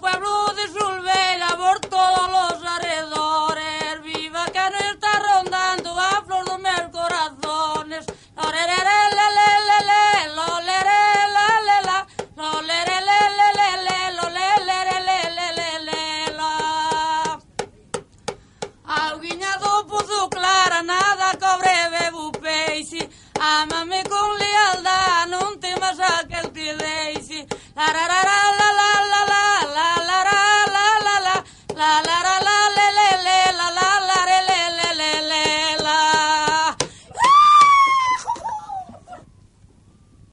pueblo de Solvera, por todos los alrededores. Viva que no está rondando a flor de mis corazones. Alguinhado puso clara, nada cobre bebo peixe. Amame con lealdad, non temas aquel que deixe. La, la, la, la. la la